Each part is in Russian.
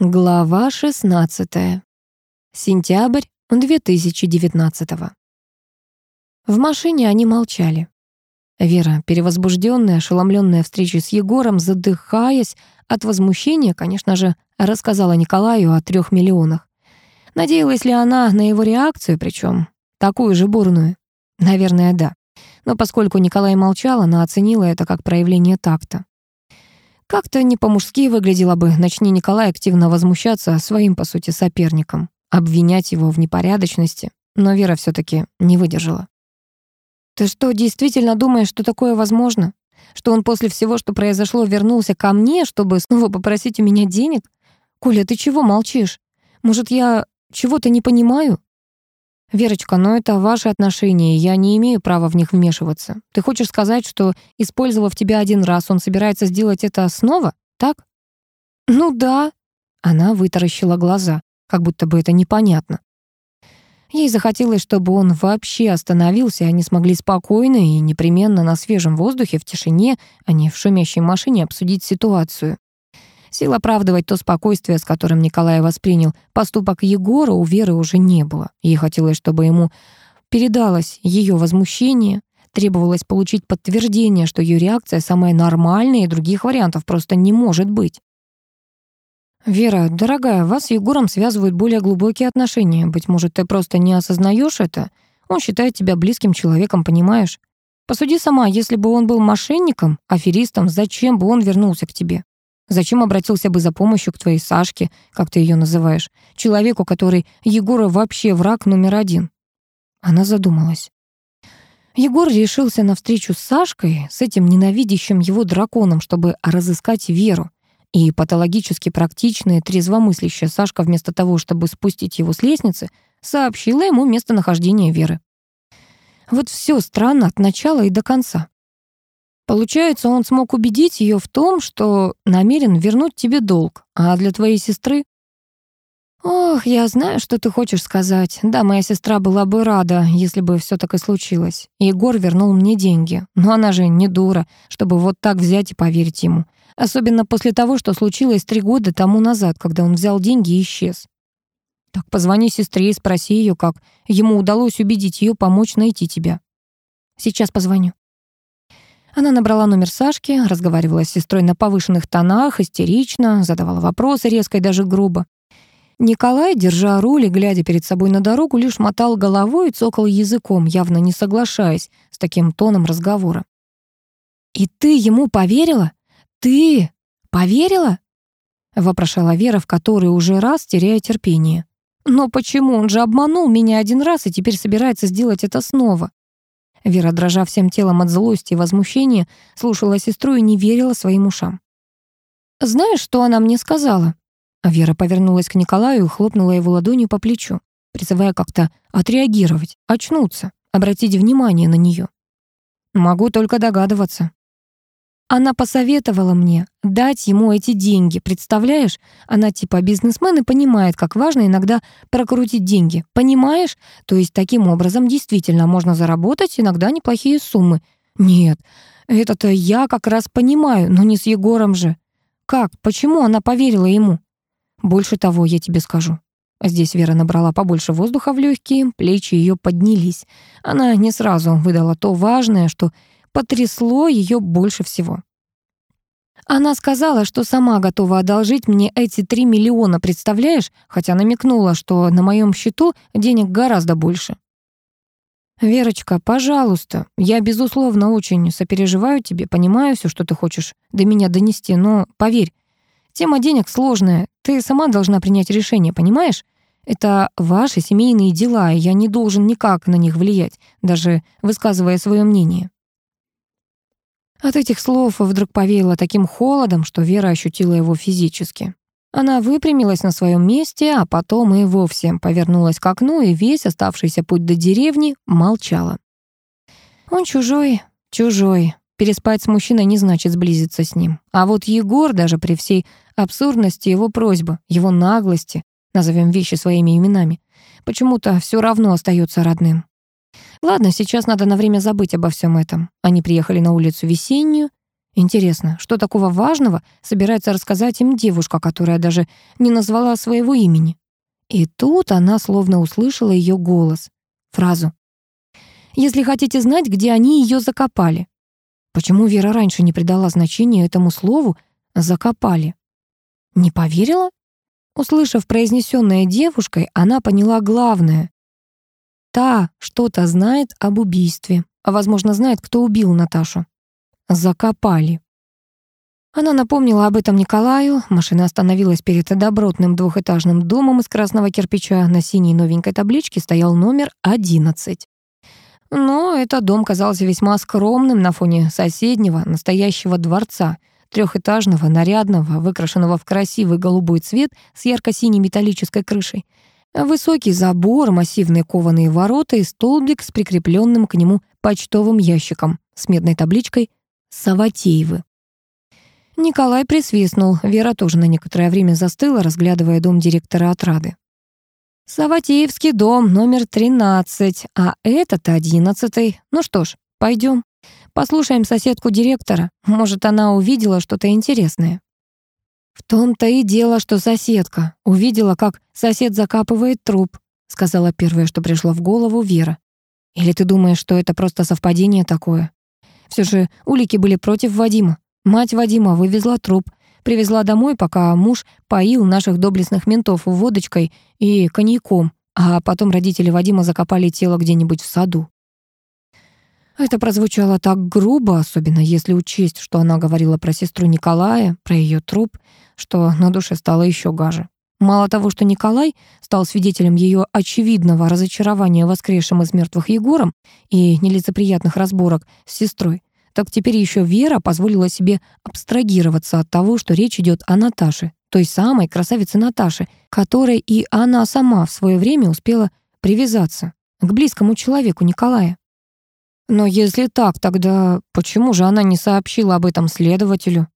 Глава 16. Сентябрь 2019. В машине они молчали. Вера, перевозбужденная, ошеломленная встречей с Егором, задыхаясь от возмущения, конечно же, рассказала Николаю о трех миллионах. Надеялась ли она на его реакцию, причем такую же бурную? Наверное, да. Но поскольку Николай молчал, она оценила это как проявление такта. Как-то не по-мужски выглядела бы, начни Николай активно возмущаться своим, по сути, соперником, обвинять его в непорядочности, но Вера все таки не выдержала. «Ты что, действительно думаешь, что такое возможно? Что он после всего, что произошло, вернулся ко мне, чтобы снова попросить у меня денег? Коля, ты чего молчишь? Может, я чего-то не понимаю?» Верочка, но это ваши отношения, я не имею права в них вмешиваться. Ты хочешь сказать, что, использовав тебя один раз, он собирается сделать это снова, так? Ну да. Она вытаращила глаза, как будто бы это непонятно. Ей захотелось, чтобы он вообще остановился, и они смогли спокойно и непременно на свежем воздухе, в тишине, а не в шумящей машине, обсудить ситуацию. Сил оправдывать то спокойствие, с которым Николай воспринял поступок Егора, у Веры уже не было. Ей хотелось, чтобы ему передалось ее возмущение, требовалось получить подтверждение, что ее реакция самая нормальная и других вариантов просто не может быть. «Вера, дорогая, вас с Егором связывают более глубокие отношения. Быть может, ты просто не осознаешь это? Он считает тебя близким человеком, понимаешь? Посуди сама, если бы он был мошенником, аферистом, зачем бы он вернулся к тебе? Зачем обратился бы за помощью к твоей Сашке, как ты ее называешь, человеку, который Егора вообще враг номер один?» Она задумалась. Егор решился на встречу с Сашкой, с этим ненавидящим его драконом, чтобы разыскать Веру. И патологически практичная, трезвомыслящая Сашка, вместо того, чтобы спустить его с лестницы, сообщила ему местонахождение Веры. Вот все странно от начала и до конца. Получается, он смог убедить ее в том, что намерен вернуть тебе долг, а для твоей сестры... Ох, я знаю, что ты хочешь сказать. Да, моя сестра была бы рада, если бы все так и случилось. Егор вернул мне деньги. Но она же не дура, чтобы вот так взять и поверить ему. Особенно после того, что случилось три года тому назад, когда он взял деньги и исчез. Так позвони сестре и спроси ее, как ему удалось убедить ее помочь найти тебя. Сейчас позвоню. Она набрала номер Сашки, разговаривала с сестрой на повышенных тонах, истерично, задавала вопросы резко и даже грубо. Николай, держа руль и глядя перед собой на дорогу, лишь мотал головой и цокал языком, явно не соглашаясь с таким тоном разговора. «И ты ему поверила? Ты поверила?» — вопрошала Вера, в которой уже раз теряя терпение. «Но почему? Он же обманул меня один раз и теперь собирается сделать это снова». Вера, дрожа всем телом от злости и возмущения, слушала сестру и не верила своим ушам. «Знаешь, что она мне сказала?» А Вера повернулась к Николаю и хлопнула его ладонью по плечу, призывая как-то отреагировать, очнуться, обратить внимание на нее. «Могу только догадываться», она посоветовала мне дать ему эти деньги, представляешь? Она типа бизнесмен и понимает, как важно иногда прокрутить деньги. Понимаешь? То есть таким образом действительно можно заработать иногда неплохие суммы. Нет, это-то я как раз понимаю, но не с Егором же. Как? Почему она поверила ему? Больше того, я тебе скажу. Здесь Вера набрала побольше воздуха в легкие, плечи ее поднялись. Она не сразу выдала то важное, что потрясло ее больше всего. Она сказала, что сама готова одолжить мне эти 3 миллиона, представляешь? Хотя намекнула, что на моем счету денег гораздо больше. «Верочка, пожалуйста, я, безусловно, очень сопереживаю тебе, понимаю все, что ты хочешь до меня донести, но поверь, тема денег сложная, ты сама должна принять решение, понимаешь? Это ваши семейные дела, и я не должен никак на них влиять, даже высказывая свое мнение». От этих слов вдруг повеяло таким холодом, что Вера ощутила его физически. Она выпрямилась на своем месте, а потом и вовсе повернулась к окну, и весь оставшийся путь до деревни молчала. Он чужой, чужой. Переспать с мужчиной не значит сблизиться с ним. А вот Егор, даже при всей абсурдности его просьбы, его наглости, назовем вещи своими именами, почему-то все равно остается родным. Ладно, сейчас надо на время забыть обо всем этом. Они приехали на улицу весеннюю. Интересно, что такого важного собирается рассказать им девушка, которая даже не назвала своего имени? И тут она словно услышала ее голос, фразу. «Если хотите знать, где они ее закопали». Почему Вера раньше не придала значения этому слову «закопали»? Не поверила? Услышав произнесенное девушкой, она поняла главное та что-то знает об убийстве, а, возможно, знает, кто убил Наташу. Закопали. Она напомнила об этом Николаю. Машина остановилась перед добротным двухэтажным домом из красного кирпича. На синей новенькой табличке стоял номер 11. Но этот дом казался весьма скромным на фоне соседнего, настоящего дворца. Трехэтажного, нарядного, выкрашенного в красивый голубой цвет с ярко-синей металлической крышей. Высокий забор, массивные кованые ворота и столбик с прикрепленным к нему почтовым ящиком с медной табличкой «Саватеевы». Николай присвистнул, Вера тоже на некоторое время застыла, разглядывая дом директора отрады. «Саватеевский дом, номер 13, а этот одиннадцатый. Ну что ж, пойдем. Послушаем соседку директора. Может, она увидела что-то интересное». «В том-то и дело, что соседка увидела, как сосед закапывает труп», сказала первое, что пришло в голову Вера. «Или ты думаешь, что это просто совпадение такое?» Все же улики были против Вадима. Мать Вадима вывезла труп, привезла домой, пока муж поил наших доблестных ментов водочкой и коньяком, а потом родители Вадима закопали тело где-нибудь в саду. Это прозвучало так грубо, особенно если учесть, что она говорила про сестру Николая, про ее труп, что на душе стало еще гаже. Мало того, что Николай стал свидетелем ее очевидного разочарования воскресшим из мертвых Егором и нелицеприятных разборок с сестрой, так теперь еще Вера позволила себе абстрагироваться от того, что речь идет о Наташе, той самой красавице Наташе, которой и она сама в свое время успела привязаться к близкому человеку Николая. Но если так, тогда почему же она не сообщила об этом следователю?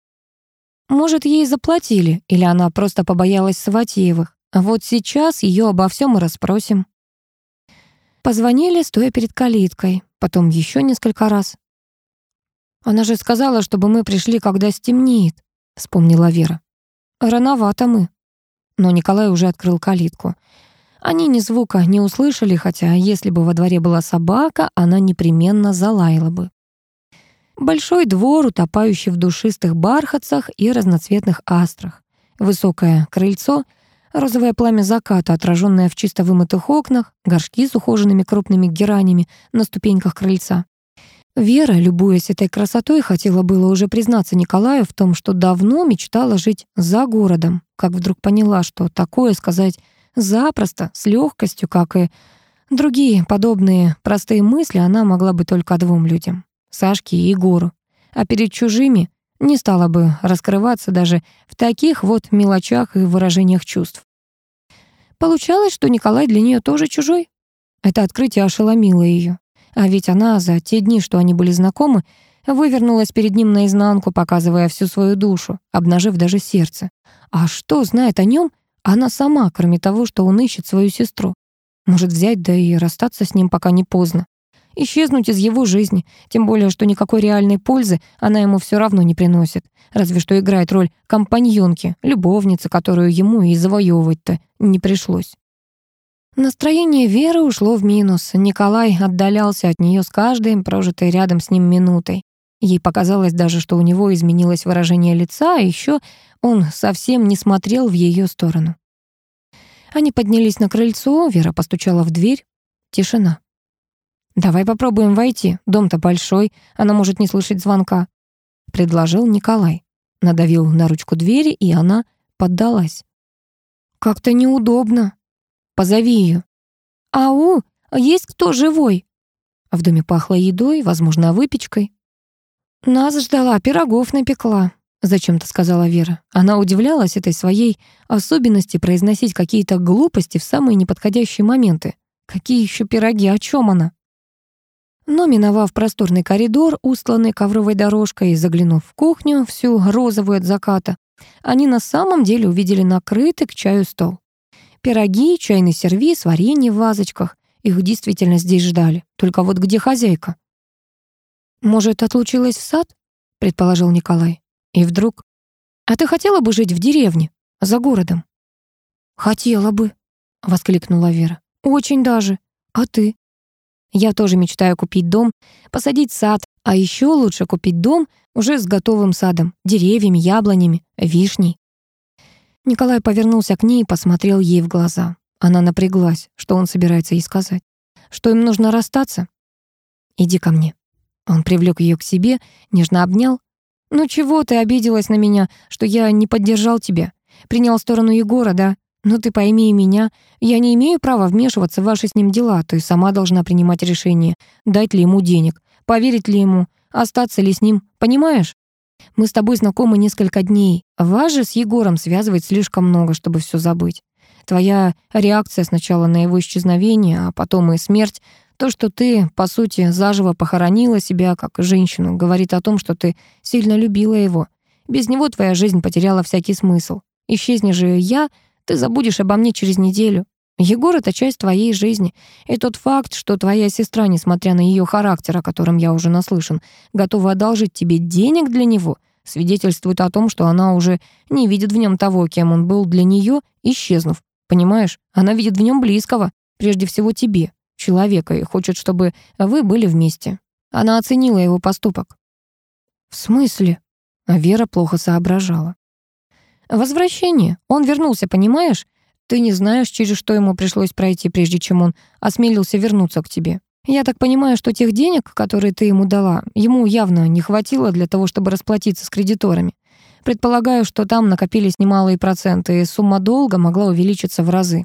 Может, ей заплатили, или она просто побоялась Саватеевых. Вот сейчас ее обо всем и расспросим. Позвонили, стоя перед калиткой, потом еще несколько раз. «Она же сказала, чтобы мы пришли, когда стемнеет», — вспомнила Вера. «Рановато мы». Но Николай уже открыл калитку. Они ни звука не услышали, хотя если бы во дворе была собака, она непременно залаяла бы. Большой двор, утопающий в душистых бархатцах и разноцветных астрах. Высокое крыльцо, розовое пламя заката, отраженное в чисто вымытых окнах, горшки с ухоженными крупными геранями на ступеньках крыльца. Вера, любуясь этой красотой, хотела было уже признаться Николаю в том, что давно мечтала жить за городом, как вдруг поняла, что такое сказать Запросто, с легкостью, как и другие подобные простые мысли, она могла бы только двум людям — Сашке и Егору. А перед чужими не стала бы раскрываться даже в таких вот мелочах и выражениях чувств. Получалось, что Николай для нее тоже чужой. Это открытие ошеломило ее. А ведь она за те дни, что они были знакомы, вывернулась перед ним наизнанку, показывая всю свою душу, обнажив даже сердце. А что знает о нем она сама, кроме того, что он ищет свою сестру. Может взять, да и расстаться с ним пока не поздно. Исчезнуть из его жизни, тем более, что никакой реальной пользы она ему все равно не приносит, разве что играет роль компаньонки, любовницы, которую ему и завоевывать-то не пришлось. Настроение Веры ушло в минус. Николай отдалялся от нее с каждой прожитой рядом с ним минутой. Ей показалось даже, что у него изменилось выражение лица, а еще он совсем не смотрел в ее сторону. Они поднялись на крыльцо, Вера постучала в дверь. Тишина. «Давай попробуем войти. Дом-то большой, она может не слышать звонка», — предложил Николай. Надавил на ручку двери, и она поддалась. «Как-то неудобно. Позови ее». «Ау, есть кто живой?» В доме пахло едой, возможно, выпечкой. «Нас ждала, пирогов напекла», — зачем-то сказала Вера. Она удивлялась этой своей особенности произносить какие-то глупости в самые неподходящие моменты. Какие еще пироги, о чем она? Но, миновав просторный коридор, устланный ковровой дорожкой, и заглянув в кухню, всю розовую от заката, они на самом деле увидели накрытый к чаю стол. Пироги, чайный сервиз, варенье в вазочках. Их действительно здесь ждали. Только вот где хозяйка? Может, отлучилась в сад? Предположил Николай. И вдруг... А ты хотела бы жить в деревне, за городом? Хотела бы, воскликнула Вера. Очень даже. А ты? Я тоже мечтаю купить дом, посадить сад, а еще лучше купить дом уже с готовым садом, деревьями, яблонями, вишней. Николай повернулся к ней и посмотрел ей в глаза. Она напряглась, что он собирается ей сказать. Что им нужно расстаться? «Иди ко мне», он привлёк её к себе, нежно обнял. «Ну чего ты обиделась на меня, что я не поддержал тебя? Принял сторону Егора, да? Но ну ты пойми меня. Я не имею права вмешиваться в ваши с ним дела. Ты сама должна принимать решение, дать ли ему денег, поверить ли ему, остаться ли с ним. Понимаешь? Мы с тобой знакомы несколько дней. Вас же с Егором связывает слишком много, чтобы всё забыть. Твоя реакция сначала на его исчезновение, а потом и смерть то, что ты, по сути, заживо похоронила себя как женщину, говорит о том, что ты сильно любила его. Без него твоя жизнь потеряла всякий смысл. Исчезни же я, ты забудешь обо мне через неделю. Егор — это часть твоей жизни. И тот факт, что твоя сестра, несмотря на ее характер, о котором я уже наслышан, готова одолжить тебе денег для него, свидетельствует о том, что она уже не видит в нем того, кем он был для нее, исчезнув. Понимаешь, она видит в нем близкого, прежде всего тебе человека и хочет, чтобы вы были вместе. Она оценила его поступок». «В смысле?» А Вера плохо соображала. «Возвращение. Он вернулся, понимаешь? Ты не знаешь, через что ему пришлось пройти, прежде чем он осмелился вернуться к тебе. Я так понимаю, что тех денег, которые ты ему дала, ему явно не хватило для того, чтобы расплатиться с кредиторами. Предполагаю, что там накопились немалые проценты, и сумма долга могла увеличиться в разы.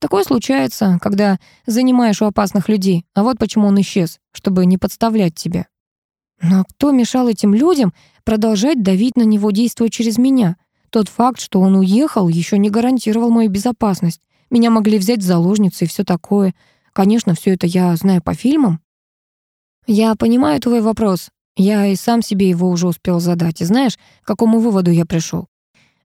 Такое случается, когда занимаешь у опасных людей, а вот почему он исчез, чтобы не подставлять тебя. Но кто мешал этим людям продолжать давить на него, действуя через меня? Тот факт, что он уехал, еще не гарантировал мою безопасность. Меня могли взять в заложницу и все такое. Конечно, все это я знаю по фильмам. Я понимаю твой вопрос. Я и сам себе его уже успел задать. И знаешь, к какому выводу я пришел?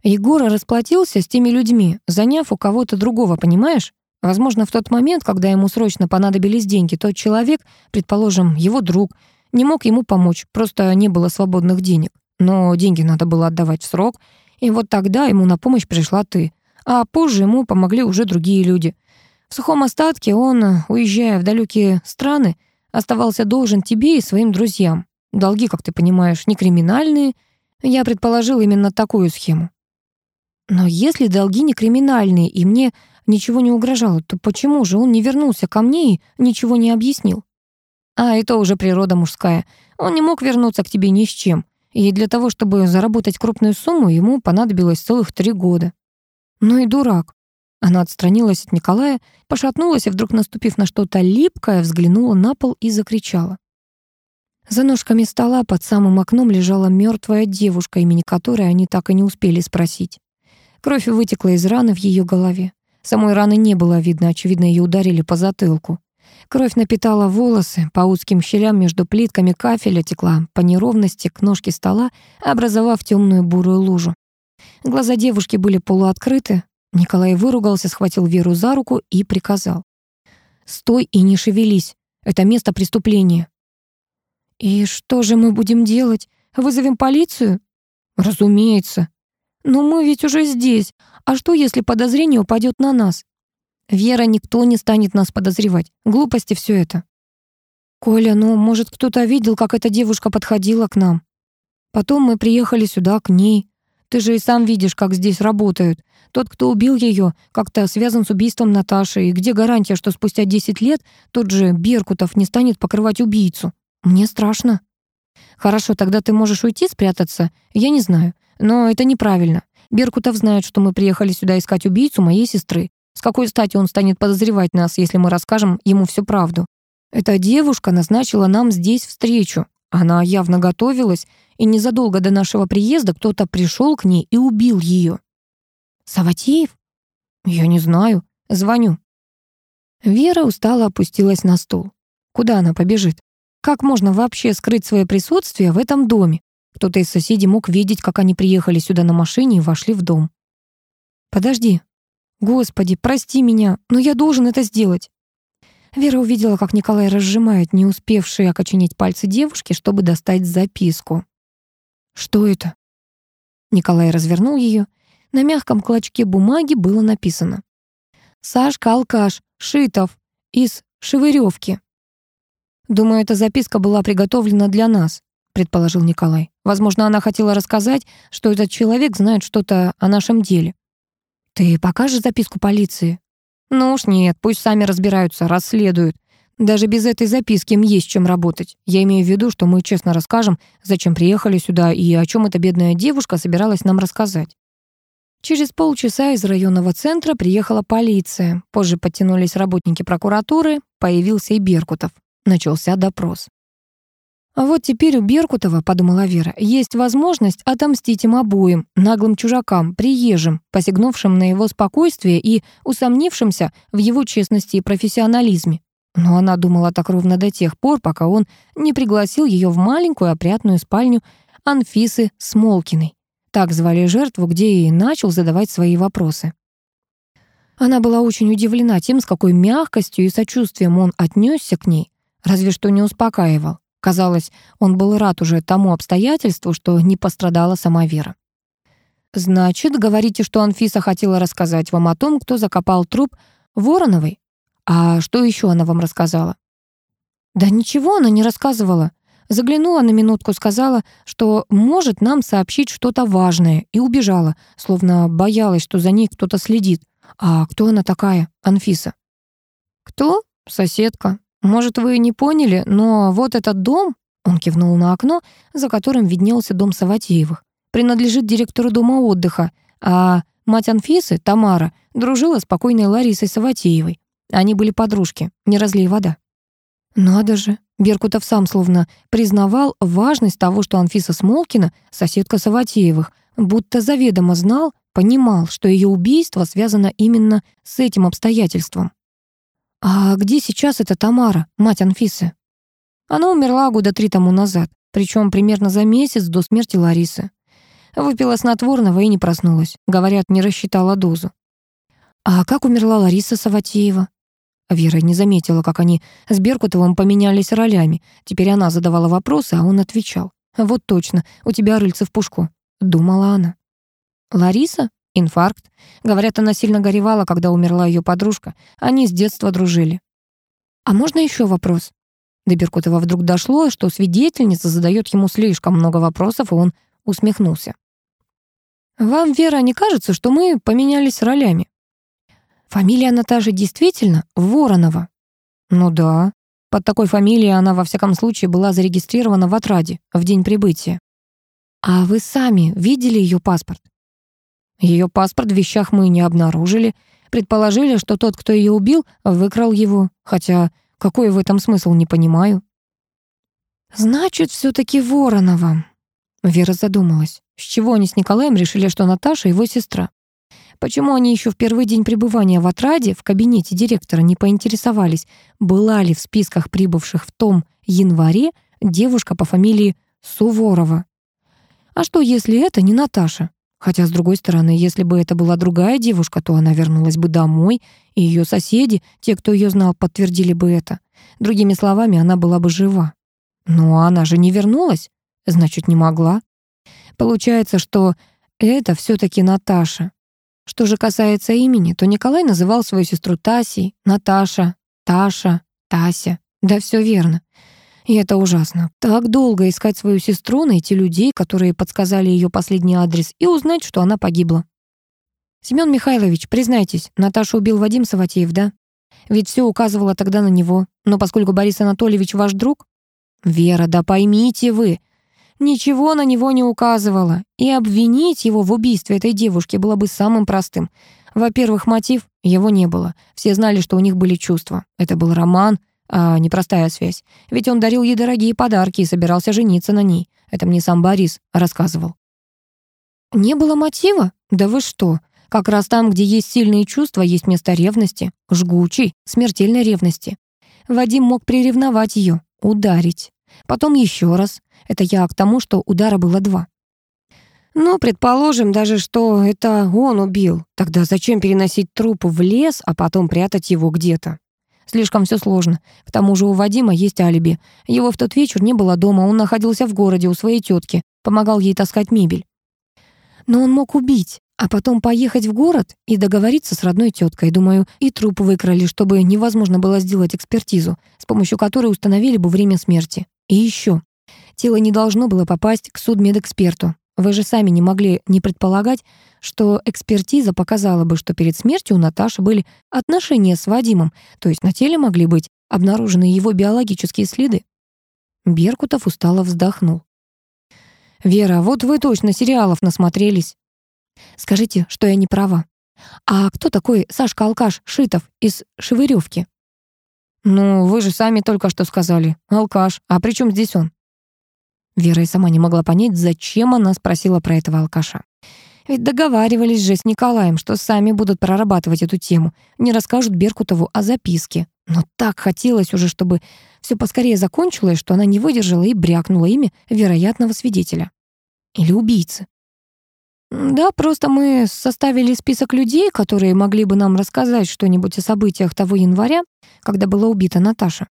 Егор расплатился с теми людьми, заняв у кого-то другого, понимаешь? Возможно, в тот момент, когда ему срочно понадобились деньги, тот человек, предположим, его друг, не мог ему помочь, просто не было свободных денег. Но деньги надо было отдавать в срок, и вот тогда ему на помощь пришла ты. А позже ему помогли уже другие люди. В сухом остатке он, уезжая в далекие страны, оставался должен тебе и своим друзьям. Долги, как ты понимаешь, не криминальные. Я предположил именно такую схему. Но если долги не криминальные, и мне ничего не угрожало, то почему же он не вернулся ко мне и ничего не объяснил? А это уже природа мужская. Он не мог вернуться к тебе ни с чем. И для того, чтобы заработать крупную сумму, ему понадобилось целых три года. Ну и дурак. Она отстранилась от Николая, пошатнулась и, вдруг наступив на что-то липкое, взглянула на пол и закричала. За ножками стола под самым окном лежала мертвая девушка, имени которой они так и не успели спросить. Кровь вытекла из раны в ее голове. Самой раны не было а, видно, очевидно, ее ударили по затылку. Кровь напитала волосы, по узким щелям между плитками кафеля текла по неровности к ножке стола, образовав темную бурую лужу. Глаза девушки были полуоткрыты. Николай выругался, схватил Веру за руку и приказал. «Стой и не шевелись. Это место преступления». «И что же мы будем делать? Вызовем полицию?» «Разумеется», но мы ведь уже здесь. А что, если подозрение упадет на нас? Вера, никто не станет нас подозревать. Глупости все это. Коля, ну, может, кто-то видел, как эта девушка подходила к нам. Потом мы приехали сюда, к ней. Ты же и сам видишь, как здесь работают. Тот, кто убил ее, как-то связан с убийством Наташи. И где гарантия, что спустя 10 лет тот же Беркутов не станет покрывать убийцу? Мне страшно. Хорошо, тогда ты можешь уйти, спрятаться. Я не знаю. Но это неправильно. Беркутов знает, что мы приехали сюда искать убийцу моей сестры. С какой стати он станет подозревать нас, если мы расскажем ему всю правду? Эта девушка назначила нам здесь встречу. Она явно готовилась, и незадолго до нашего приезда кто-то пришел к ней и убил ее. «Саватеев?» «Я не знаю. Звоню». Вера устало опустилась на стул. Куда она побежит? Как можно вообще скрыть свое присутствие в этом доме? Кто-то из соседей мог видеть, как они приехали сюда на машине и вошли в дом. «Подожди. Господи, прости меня, но я должен это сделать». Вера увидела, как Николай разжимает не успевшие окоченеть пальцы девушки, чтобы достать записку. «Что это?» Николай развернул ее. На мягком клочке бумаги было написано. «Сашка Алкаш, Шитов, из Шевыревки». Думаю, эта записка была приготовлена для нас предположил Николай. Возможно, она хотела рассказать, что этот человек знает что-то о нашем деле. Ты покажешь записку полиции? Ну уж нет, пусть сами разбираются, расследуют. Даже без этой записки им есть чем работать. Я имею в виду, что мы честно расскажем, зачем приехали сюда и о чем эта бедная девушка собиралась нам рассказать. Через полчаса из районного центра приехала полиция. Позже подтянулись работники прокуратуры, появился и Беркутов. Начался допрос. А вот теперь у Беркутова, подумала Вера, есть возможность отомстить им обоим, наглым чужакам, приезжим, посягнувшим на его спокойствие и усомнившимся в его честности и профессионализме. Но она думала так ровно до тех пор, пока он не пригласил ее в маленькую опрятную спальню Анфисы Смолкиной. Так звали жертву, где и начал задавать свои вопросы. Она была очень удивлена тем, с какой мягкостью и сочувствием он отнесся к ней, разве что не успокаивал. Казалось, он был рад уже тому обстоятельству, что не пострадала сама Вера. «Значит, говорите, что Анфиса хотела рассказать вам о том, кто закопал труп Вороновой? А что еще она вам рассказала?» «Да ничего она не рассказывала. Заглянула на минутку, сказала, что может нам сообщить что-то важное, и убежала, словно боялась, что за ней кто-то следит. А кто она такая, Анфиса?» «Кто? Соседка. Может, вы не поняли, но вот этот дом, он кивнул на окно, за которым виднелся дом Саватеевых, принадлежит директору дома отдыха, а мать Анфисы, Тамара, дружила с покойной Ларисой Саватеевой. Они были подружки, не разлей вода. Надо же, Беркутов сам словно признавал важность того, что Анфиса Смолкина, соседка Саватеевых, будто заведомо знал, понимал, что ее убийство связано именно с этим обстоятельством. «А где сейчас эта Тамара, мать Анфисы?» Она умерла года три тому назад, причем примерно за месяц до смерти Ларисы. Выпила снотворного и не проснулась. Говорят, не рассчитала дозу. «А как умерла Лариса Саватеева?» Вера не заметила, как они с Беркутовым поменялись ролями. Теперь она задавала вопросы, а он отвечал. «Вот точно, у тебя рыльце в пушку», — думала она. «Лариса?» инфаркт. Говорят, она сильно горевала, когда умерла ее подружка. Они с детства дружили. А можно еще вопрос? До Беркутова вдруг дошло, что свидетельница задает ему слишком много вопросов, и он усмехнулся. «Вам, Вера, не кажется, что мы поменялись ролями?» «Фамилия Наташи действительно Воронова?» «Ну да. Под такой фамилией она, во всяком случае, была зарегистрирована в отраде в день прибытия». «А вы сами видели ее паспорт?» Ее паспорт в вещах мы не обнаружили. Предположили, что тот, кто ее убил, выкрал его. Хотя какой в этом смысл, не понимаю. «Значит, все таки Воронова», — Вера задумалась. С чего они с Николаем решили, что Наташа его сестра? Почему они еще в первый день пребывания в Отраде в кабинете директора не поинтересовались, была ли в списках прибывших в том январе девушка по фамилии Суворова? А что, если это не Наташа? Хотя, с другой стороны, если бы это была другая девушка, то она вернулась бы домой, и ее соседи, те, кто ее знал, подтвердили бы это. Другими словами, она была бы жива. Но она же не вернулась, значит, не могла. Получается, что это все таки Наташа. Что же касается имени, то Николай называл свою сестру Тасей, Наташа, Таша, Тася. Да все верно. И это ужасно. Так долго искать свою сестру, найти людей, которые подсказали ее последний адрес, и узнать, что она погибла. Семен Михайлович, признайтесь, Наташу убил Вадим Саватеев, да? Ведь все указывало тогда на него. Но поскольку Борис Анатольевич ваш друг... Вера, да поймите вы, ничего на него не указывало. И обвинить его в убийстве этой девушки было бы самым простым. Во-первых, мотив его не было. Все знали, что у них были чувства. Это был роман, а непростая связь. Ведь он дарил ей дорогие подарки и собирался жениться на ней. Это мне сам Борис рассказывал. «Не было мотива? Да вы что? Как раз там, где есть сильные чувства, есть место ревности. Жгучей, смертельной ревности. Вадим мог приревновать ее, ударить. Потом еще раз. Это я к тому, что удара было два. Ну, предположим даже, что это он убил. Тогда зачем переносить труп в лес, а потом прятать его где-то? Слишком все сложно. К тому же у Вадима есть алиби. Его в тот вечер не было дома, он находился в городе у своей тетки, помогал ей таскать мебель. Но он мог убить, а потом поехать в город и договориться с родной теткой. Думаю, и труп выкрали, чтобы невозможно было сделать экспертизу, с помощью которой установили бы время смерти. И еще. Тело не должно было попасть к судмедэксперту. Вы же сами не могли не предполагать, что экспертиза показала бы, что перед смертью у Наташи были отношения с Вадимом, то есть на теле могли быть обнаружены его биологические следы. Беркутов устало вздохнул. «Вера, вот вы точно сериалов насмотрелись. Скажите, что я не права. А кто такой Сашка-алкаш Шитов из Шевырёвки?» «Ну, вы же сами только что сказали. Алкаш. А при чем здесь он?» Вера и сама не могла понять, зачем она спросила про этого алкаша. Ведь договаривались же с Николаем, что сами будут прорабатывать эту тему, не расскажут Беркутову о записке. Но так хотелось уже, чтобы все поскорее закончилось, что она не выдержала и брякнула имя вероятного свидетеля. Или убийцы. «Да, просто мы составили список людей, которые могли бы нам рассказать что-нибудь о событиях того января, когда была убита Наташа».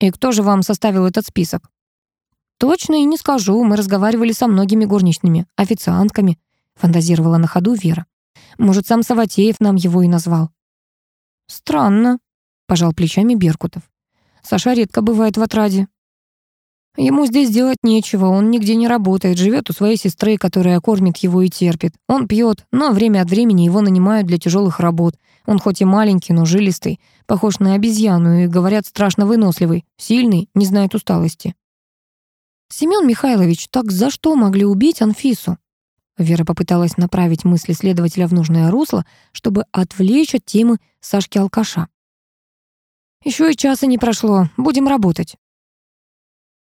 «И кто же вам составил этот список?» «Точно и не скажу, мы разговаривали со многими горничными, официантками», фантазировала на ходу Вера. «Может, сам Саватеев нам его и назвал». «Странно», — пожал плечами Беркутов. «Саша редко бывает в отраде». «Ему здесь делать нечего, он нигде не работает, живет у своей сестры, которая кормит его и терпит. Он пьет, но время от времени его нанимают для тяжелых работ. Он хоть и маленький, но жилистый, похож на обезьяну и, говорят, страшно выносливый, сильный, не знает усталости». «Семён Михайлович, так за что могли убить Анфису?» Вера попыталась направить мысли следователя в нужное русло, чтобы отвлечь от темы Сашки-алкаша. Еще и часа не прошло, будем работать».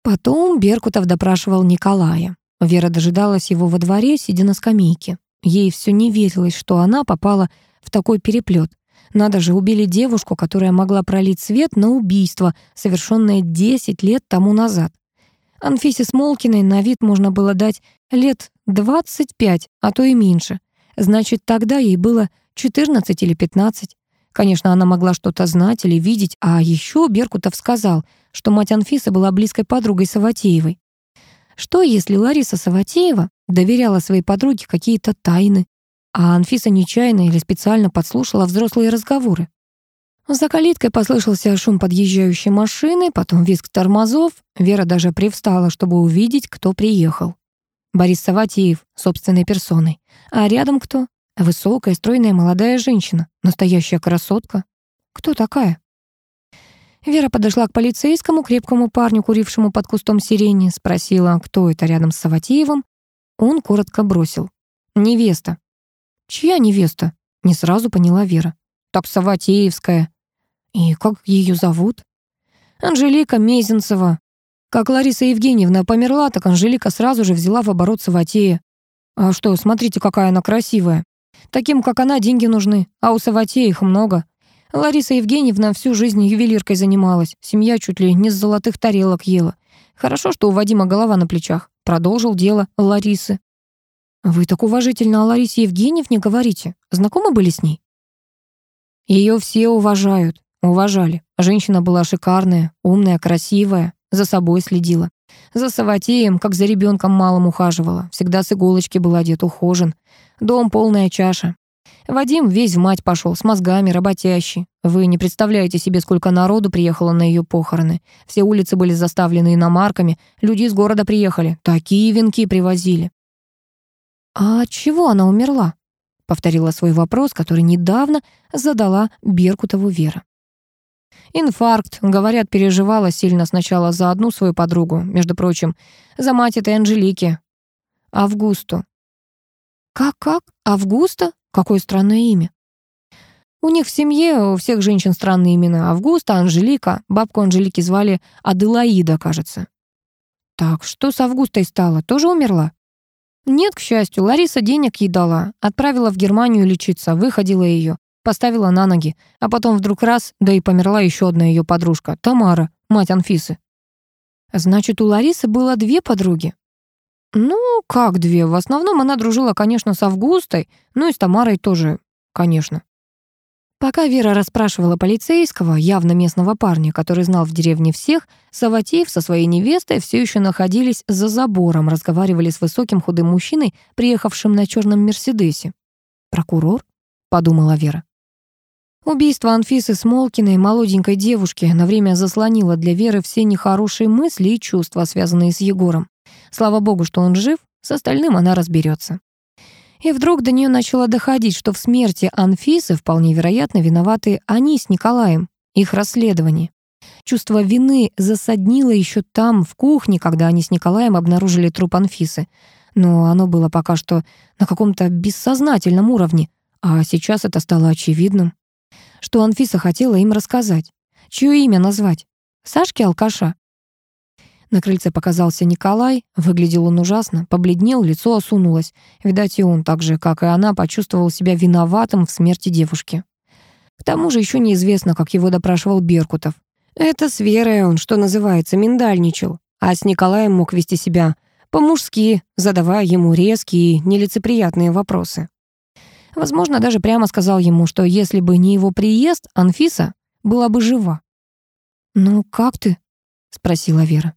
Потом Беркутов допрашивал Николая. Вера дожидалась его во дворе, сидя на скамейке. Ей все не верилось, что она попала в такой переплет. Надо же, убили девушку, которая могла пролить свет на убийство, совершенное 10 лет тому назад. Анфисе Смолкиной на вид можно было дать лет 25, а то и меньше. Значит, тогда ей было 14 или 15. Конечно, она могла что-то знать или видеть, а еще Беркутов сказал, что мать Анфисы была близкой подругой Саватеевой. Что, если Лариса Саватеева доверяла своей подруге какие-то тайны, а Анфиса нечаянно или специально подслушала взрослые разговоры? За калиткой послышался шум подъезжающей машины, потом визг тормозов. Вера даже привстала, чтобы увидеть, кто приехал. Борис Саватеев, собственной персоной. А рядом кто? Высокая, стройная молодая женщина. Настоящая красотка. Кто такая? Вера подошла к полицейскому, крепкому парню, курившему под кустом сирени, спросила, кто это рядом с Саватеевым. Он коротко бросил. «Невеста». «Чья невеста?» Не сразу поняла Вера. «Так Саватеевская», «И как ее зовут?» «Анжелика Мезенцева». Как Лариса Евгеньевна померла, так Анжелика сразу же взяла в оборот Саватея. «А что, смотрите, какая она красивая». Таким, как она, деньги нужны, а у Саватея их много. Лариса Евгеньевна всю жизнь ювелиркой занималась, семья чуть ли не с золотых тарелок ела. Хорошо, что у Вадима голова на плечах. Продолжил дело Ларисы. «Вы так уважительно о Ларисе Евгеньевне говорите. Знакомы были с ней?» Ее все уважают, Уважали. Женщина была шикарная, умная, красивая, за собой следила. За Саватеем, как за ребенком малым ухаживала. Всегда с иголочки был одет, ухожен. Дом полная чаша. Вадим весь в мать пошел, с мозгами, работящий. Вы не представляете себе, сколько народу приехало на ее похороны. Все улицы были заставлены иномарками, люди из города приехали, такие венки привозили. «А от чего она умерла?» — повторила свой вопрос, который недавно задала Беркутову Вера. Инфаркт. Говорят, переживала сильно сначала за одну свою подругу, между прочим, за мать этой Анжелики. Августу. Как-как? Августа? Какое странное имя. У них в семье, у всех женщин странные имена. Августа, Анжелика. Бабку Анжелики звали Аделаида, кажется. Так, что с Августой стало? Тоже умерла? Нет, к счастью, Лариса денег ей дала. Отправила в Германию лечиться, выходила ее поставила на ноги, а потом вдруг раз, да и померла еще одна ее подружка, Тамара, мать Анфисы. Значит, у Ларисы было две подруги? Ну, как две? В основном она дружила, конечно, с Августой, ну и с Тамарой тоже, конечно. Пока Вера расспрашивала полицейского, явно местного парня, который знал в деревне всех, Саватеев со своей невестой все еще находились за забором, разговаривали с высоким худым мужчиной, приехавшим на черном Мерседесе. «Прокурор?» — подумала Вера. Убийство Анфисы Смолкиной, молоденькой девушки, на время заслонило для Веры все нехорошие мысли и чувства, связанные с Егором. Слава богу, что он жив, с остальным она разберется. И вдруг до нее начало доходить, что в смерти Анфисы вполне вероятно виноваты они с Николаем, их расследование. Чувство вины засаднило еще там, в кухне, когда они с Николаем обнаружили труп Анфисы. Но оно было пока что на каком-то бессознательном уровне, а сейчас это стало очевидным что Анфиса хотела им рассказать. Чье имя назвать? Сашки алкаша? На крыльце показался Николай. Выглядел он ужасно. Побледнел, лицо осунулось. Видать, и он так же, как и она, почувствовал себя виноватым в смерти девушки. К тому же еще неизвестно, как его допрашивал Беркутов. Это с Верой он, что называется, миндальничал. А с Николаем мог вести себя по-мужски, задавая ему резкие и нелицеприятные вопросы. Возможно, даже прямо сказал ему, что если бы не его приезд, Анфиса была бы жива. «Ну, как ты?» — спросила Вера.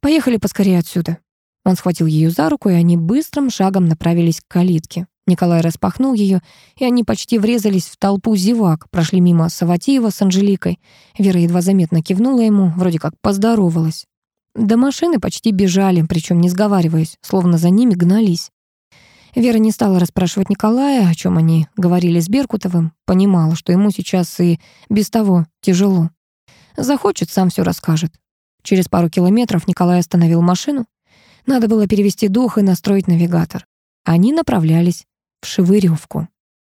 «Поехали поскорее отсюда». Он схватил ее за руку, и они быстрым шагом направились к калитке. Николай распахнул ее, и они почти врезались в толпу зевак, прошли мимо Саватеева с Анжеликой. Вера едва заметно кивнула ему, вроде как поздоровалась. До машины почти бежали, причем не сговариваясь, словно за ними гнались. Вера не стала расспрашивать Николая, о чем они говорили с Беркутовым, понимала, что ему сейчас и без того тяжело. Захочет, сам все расскажет. Через пару километров Николай остановил машину. Надо было перевести дух и настроить навигатор. Они направлялись в Шевыревку.